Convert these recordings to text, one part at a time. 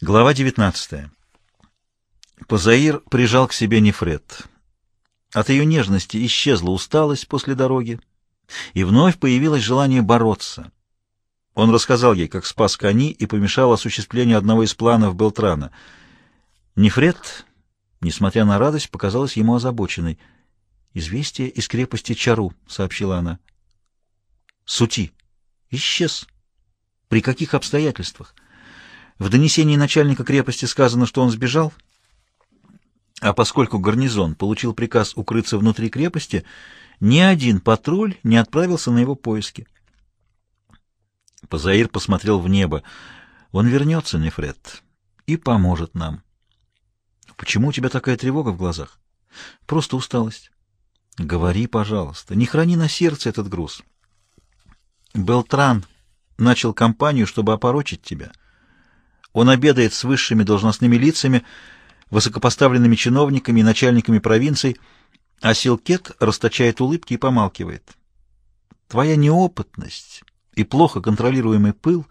Глава 19. Позаир прижал к себе Нефред. От ее нежности исчезла усталость после дороги, и вновь появилось желание бороться. Он рассказал ей, как спас кони и помешал осуществлению одного из планов Белтрана. Нефред, несмотря на радость, показалась ему озабоченной. «Известие из крепости Чару», — сообщила она. «Сути. Исчез. При каких обстоятельствах?» В донесении начальника крепости сказано, что он сбежал, а поскольку гарнизон получил приказ укрыться внутри крепости, ни один патруль не отправился на его поиски. Позаир посмотрел в небо. «Он вернется, Нефред, и поможет нам». «Почему у тебя такая тревога в глазах?» «Просто усталость». «Говори, пожалуйста, не храни на сердце этот груз». «Белтран начал кампанию, чтобы опорочить тебя». Он обедает с высшими должностными лицами, высокопоставленными чиновниками и начальниками провинций, а Силкет расточает улыбки и помалкивает. Твоя неопытность и плохо контролируемый пыл,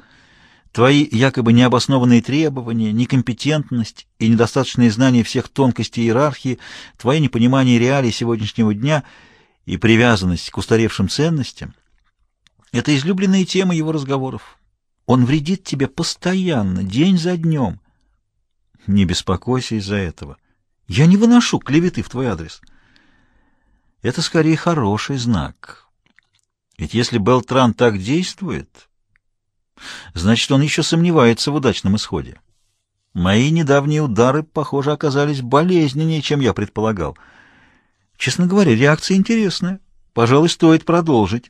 твои якобы необоснованные требования, некомпетентность и недостаточные знания всех тонкостей иерархии, твое непонимание реалий сегодняшнего дня и привязанность к устаревшим ценностям — это излюбленные темы его разговоров. Он вредит тебе постоянно, день за днем. Не беспокойся из-за этого. Я не выношу клеветы в твой адрес. Это скорее хороший знак. Ведь если Белтран так действует, значит, он еще сомневается в удачном исходе. Мои недавние удары, похоже, оказались болезненнее, чем я предполагал. Честно говоря, реакция интересная. Пожалуй, стоит продолжить.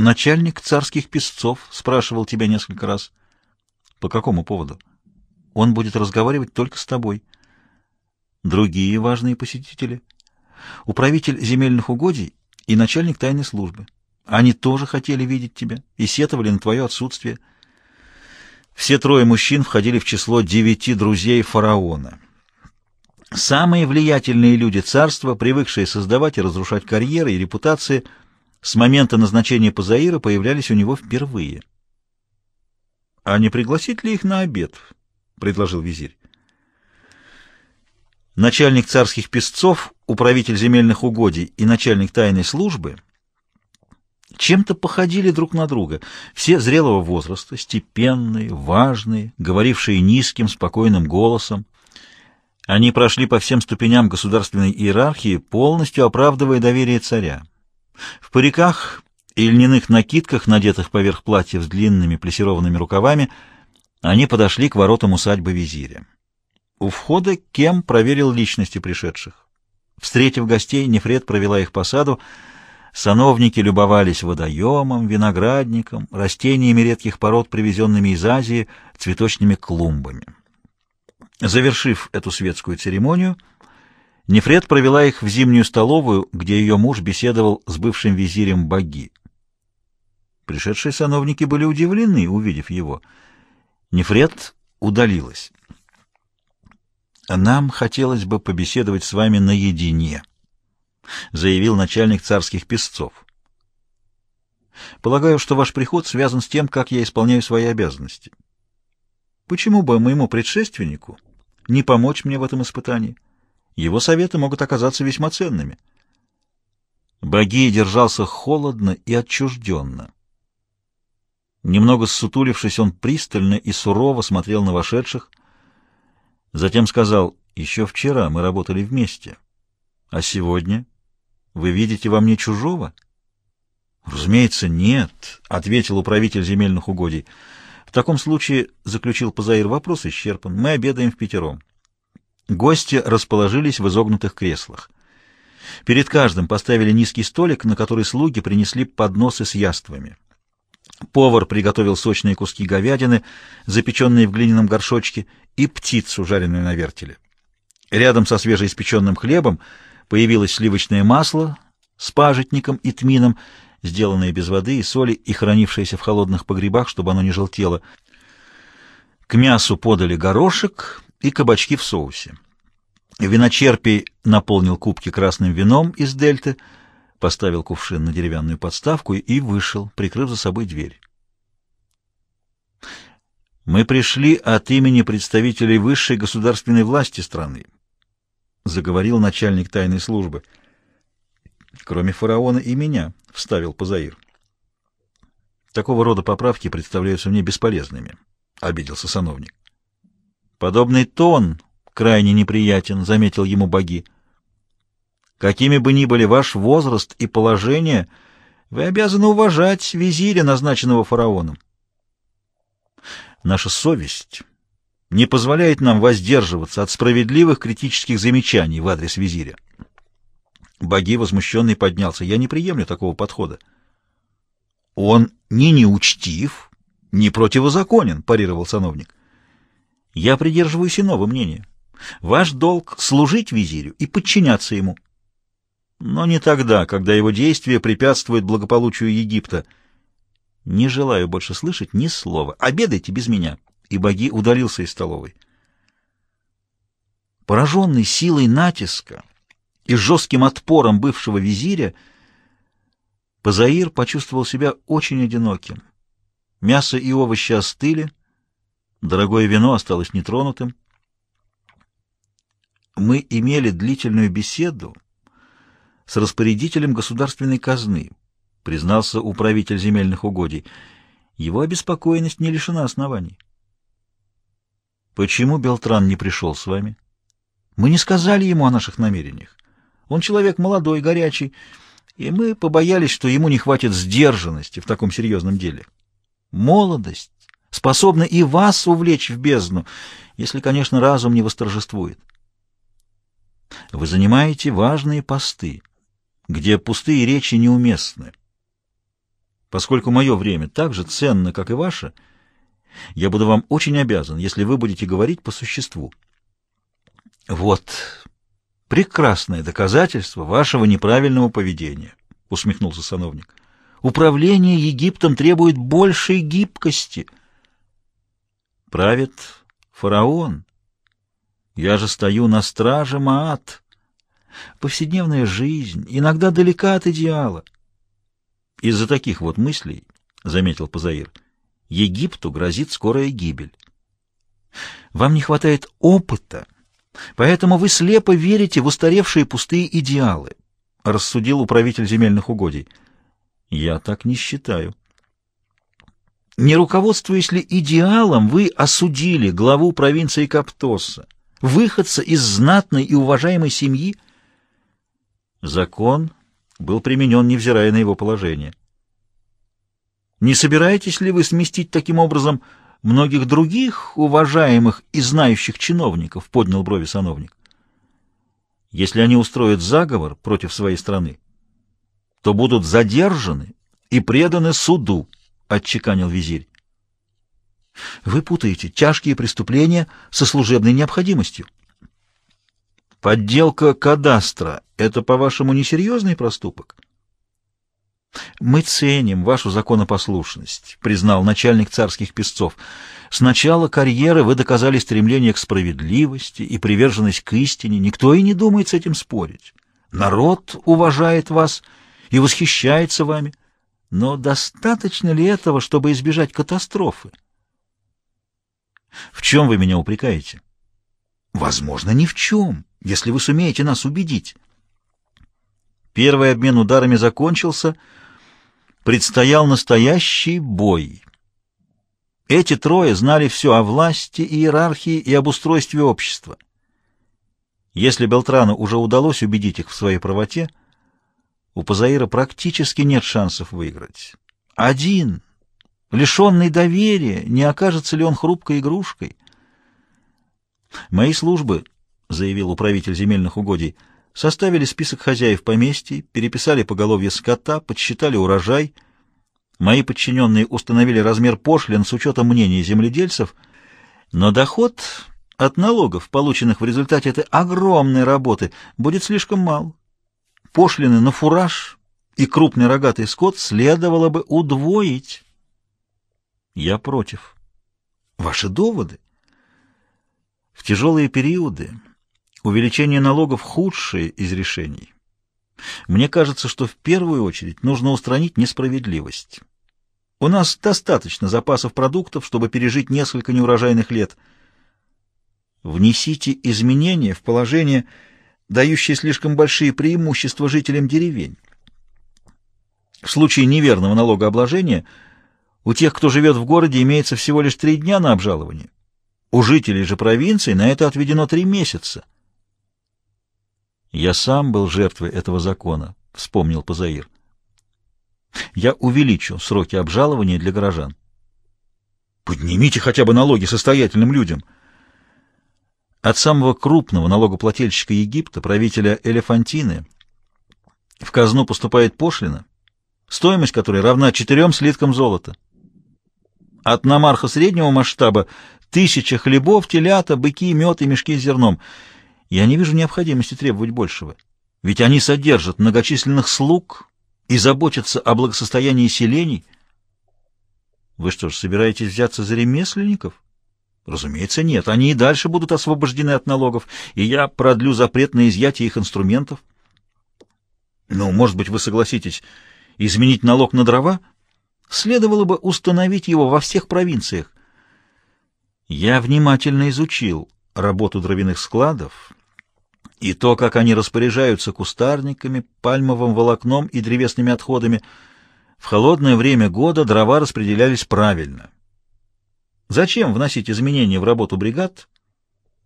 Начальник царских песцов спрашивал тебя несколько раз. По какому поводу? Он будет разговаривать только с тобой. Другие важные посетители? Управитель земельных угодий и начальник тайной службы. Они тоже хотели видеть тебя и сетовали на твое отсутствие. Все трое мужчин входили в число девяти друзей фараона. Самые влиятельные люди царства, привыкшие создавать и разрушать карьеры и репутации – с момента назначения Пазаира появлялись у него впервые. — А не пригласить ли их на обед? — предложил визирь. Начальник царских песцов, управитель земельных угодий и начальник тайной службы чем-то походили друг на друга. Все зрелого возраста, степенные, важные, говорившие низким, спокойным голосом. Они прошли по всем ступеням государственной иерархии, полностью оправдывая доверие царя. В париках и льняных накидках, надетых поверх платьев с длинными плессированными рукавами, они подошли к воротам усадьбы визиря. У входа Кем проверил личности пришедших. Встретив гостей, Нефред провела их по саду. Сановники любовались водоемом, виноградником, растениями редких пород, привезенными из Азии, цветочными клумбами. Завершив эту светскую церемонию, Нефред провела их в зимнюю столовую, где ее муж беседовал с бывшим визирем Баги. Пришедшие сановники были удивлены, увидев его. Нефред удалилась. «Нам хотелось бы побеседовать с вами наедине», — заявил начальник царских песцов. «Полагаю, что ваш приход связан с тем, как я исполняю свои обязанности. Почему бы моему предшественнику не помочь мне в этом испытании?» Его советы могут оказаться весьма ценными. Боги держался холодно и отчужденно. Немного ссутулившись, он пристально и сурово смотрел на вошедших. Затем сказал, «Еще вчера мы работали вместе. А сегодня вы видите во мне чужого?» «Разумеется, нет», — ответил управитель земельных угодий. «В таком случае, — заключил Пазаир, — вопрос исчерпан. Мы обедаем в пятером». Гости расположились в изогнутых креслах. Перед каждым поставили низкий столик, на который слуги принесли подносы с яствами. Повар приготовил сочные куски говядины, запеченные в глиняном горшочке, и птицу, жареную на вертеле. Рядом со свежеиспеченным хлебом появилось сливочное масло с пажитником и тмином, сделанное без воды и соли и хранившееся в холодных погребах, чтобы оно не желтело. К мясу подали горошек и кабачки в соусе. Виночерпий наполнил кубки красным вином из дельты, поставил кувшин на деревянную подставку и вышел, прикрыв за собой дверь. Мы пришли от имени представителей высшей государственной власти страны, заговорил начальник тайной службы. Кроме фараона и меня, вставил Пазаир. Такого рода поправки представляются мне бесполезными, обиделся сановник. Подобный тон крайне неприятен, заметил ему боги. Какими бы ни были ваш возраст и положение, вы обязаны уважать визиря, назначенного фараоном. Наша совесть не позволяет нам воздерживаться от справедливых критических замечаний в адрес визиря. Боги возмущенный поднялся. Я не приемлю такого подхода. Он ни неучтив, ни противозаконен, парировал сановник. Я придерживаюсь иного мнения. Ваш долг — служить визирю и подчиняться ему. Но не тогда, когда его действия препятствуют благополучию Египта. Не желаю больше слышать ни слова. Обедайте без меня. И боги удалился из столовой. Пораженный силой натиска и жестким отпором бывшего визиря, Пазаир почувствовал себя очень одиноким. Мясо и овощи остыли, дорогое вино осталось нетронутым. Мы имели длительную беседу с распорядителем государственной казны, признался управитель земельных угодий. Его обеспокоенность не лишена оснований. Почему Белтран не пришел с вами? Мы не сказали ему о наших намерениях. Он человек молодой, горячий, и мы побоялись, что ему не хватит сдержанности в таком серьезном деле. Молодость способна и вас увлечь в бездну, если, конечно, разум не восторжествует. Вы занимаете важные посты, где пустые речи неуместны. Поскольку мое время так же ценно, как и ваше, я буду вам очень обязан, если вы будете говорить по существу. Вот прекрасное доказательство вашего неправильного поведения, усмехнулся сановник. Управление Египтом требует большей гибкости. Правит фараон. Я же стою на страже Маат. Повседневная жизнь иногда далека от идеала. Из-за таких вот мыслей, — заметил Пазаир, — Египту грозит скорая гибель. Вам не хватает опыта, поэтому вы слепо верите в устаревшие пустые идеалы, — рассудил управитель земельных угодий. Я так не считаю. Не руководствуясь ли идеалом, вы осудили главу провинции Каптоса, выходца из знатной и уважаемой семьи, — Закон был применен, невзирая на его положение. Не собираетесь ли вы сместить таким образом многих других уважаемых и знающих чиновников, поднял брови сановник. Если они устроят заговор против своей страны, то будут задержаны и преданы суду, отчеканил визирь. Вы путаете тяжкие преступления со служебной необходимостью. Подделка кадастра — это, по-вашему, несерьезный проступок? Мы ценим вашу законопослушность, признал начальник царских песцов. С начала карьеры вы доказали стремление к справедливости и приверженность к истине. Никто и не думает с этим спорить. Народ уважает вас и восхищается вами. Но достаточно ли этого, чтобы избежать катастрофы? В чем вы меня упрекаете? Возможно, ни в чем если вы сумеете нас убедить. Первый обмен ударами закончился, предстоял настоящий бой. Эти трое знали все о власти, иерархии и об устройстве общества. Если Белтрану уже удалось убедить их в своей правоте, у Пазаира практически нет шансов выиграть. Один, лишенный доверия, не окажется ли он хрупкой игрушкой? Мои службы — заявил управитель земельных угодий, — составили список хозяев поместья, переписали поголовье скота, подсчитали урожай. Мои подчиненные установили размер пошлин с учетом мнений земледельцев, но доход от налогов, полученных в результате этой огромной работы, будет слишком мал. Пошлины на фураж и крупный рогатый скот следовало бы удвоить. Я против. Ваши доводы? В тяжелые периоды Увеличение налогов – худшее из решений. Мне кажется, что в первую очередь нужно устранить несправедливость. У нас достаточно запасов продуктов, чтобы пережить несколько неурожайных лет. Внесите изменения в положение, дающее слишком большие преимущества жителям деревень. В случае неверного налогообложения у тех, кто живет в городе, имеется всего лишь три дня на обжалование. У жителей же провинции на это отведено три месяца. «Я сам был жертвой этого закона», — вспомнил Пазаир. «Я увеличу сроки обжалования для горожан». «Поднимите хотя бы налоги состоятельным людям». От самого крупного налогоплательщика Египта, правителя Элефантины, в казну поступает пошлина, стоимость которой равна четырем слиткам золота. От намарха среднего масштаба тысяча хлебов, телята, быки, мед и мешки с зерном — я не вижу необходимости требовать большего. Ведь они содержат многочисленных слуг и заботятся о благосостоянии селений. Вы что ж, собираетесь взяться за ремесленников? Разумеется, нет. Они и дальше будут освобождены от налогов, и я продлю запрет на изъятие их инструментов. Ну, может быть, вы согласитесь изменить налог на дрова? Следовало бы установить его во всех провинциях. Я внимательно изучил работу дровяных складов и то, как они распоряжаются кустарниками, пальмовым волокном и древесными отходами, в холодное время года дрова распределялись правильно. Зачем вносить изменения в работу бригад,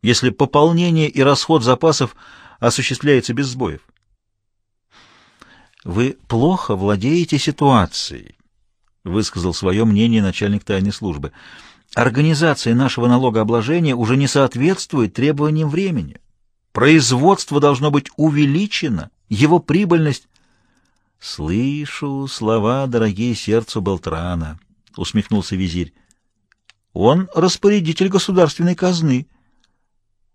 если пополнение и расход запасов осуществляется без сбоев? «Вы плохо владеете ситуацией», — высказал свое мнение начальник тайной службы. «Организация нашего налогообложения уже не соответствует требованиям времени». Производство должно быть увеличено, его прибыльность... — Слышу слова, дорогие сердцу Белтрана, — усмехнулся визирь. — Он распорядитель государственной казны.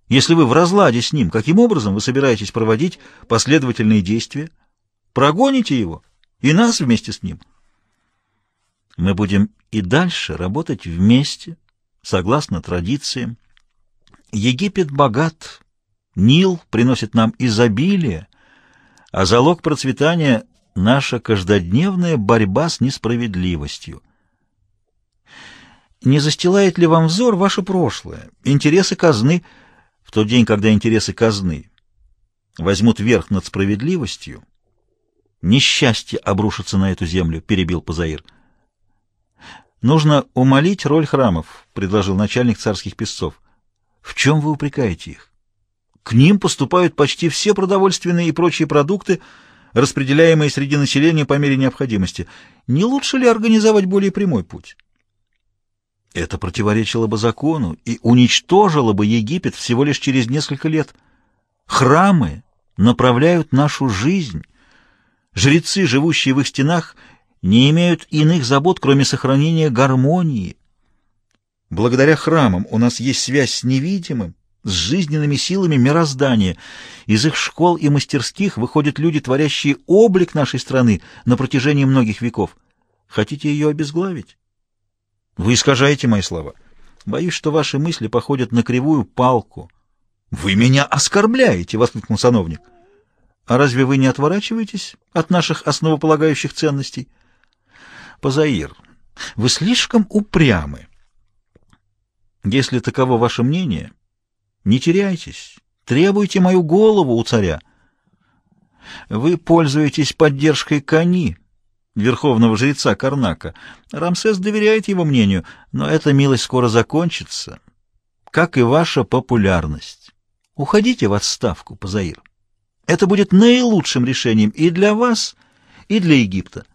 Если вы в разладе с ним, каким образом вы собираетесь проводить последовательные действия? Прогоните его и нас вместе с ним. Мы будем и дальше работать вместе, согласно традициям. Египет богат, Нил приносит нам изобилие, а залог процветания — наша каждодневная борьба с несправедливостью. Не застилает ли вам взор ваше прошлое, интересы казны, в тот день, когда интересы казны возьмут верх над справедливостью? Несчастье обрушится на эту землю, — перебил Пазаир. Нужно умолить роль храмов, — предложил начальник царских песцов. В чем вы упрекаете их? К ним поступают почти все продовольственные и прочие продукты, распределяемые среди населения по мере необходимости. Не лучше ли организовать более прямой путь? Это противоречило бы закону и уничтожило бы Египет всего лишь через несколько лет. Храмы направляют нашу жизнь. Жрецы, живущие в их стенах, не имеют иных забот, кроме сохранения гармонии. Благодаря храмам у нас есть связь с невидимым, с жизненными силами мироздания. Из их школ и мастерских выходят люди, творящие облик нашей страны на протяжении многих веков. Хотите ее обезглавить? Вы искажаете мои слова. Боюсь, что ваши мысли походят на кривую палку. Вы меня оскорбляете, — воскликнул сановник. А разве вы не отворачиваетесь от наших основополагающих ценностей? Позаир, вы слишком упрямы. Если таково ваше мнение, не теряйтесь, требуйте мою голову у царя. Вы пользуетесь поддержкой Кани, верховного жреца Карнака. Рамсес доверяет его мнению, но эта милость скоро закончится, как и ваша популярность. Уходите в отставку, Пазаир. Это будет наилучшим решением и для вас, и для Египта.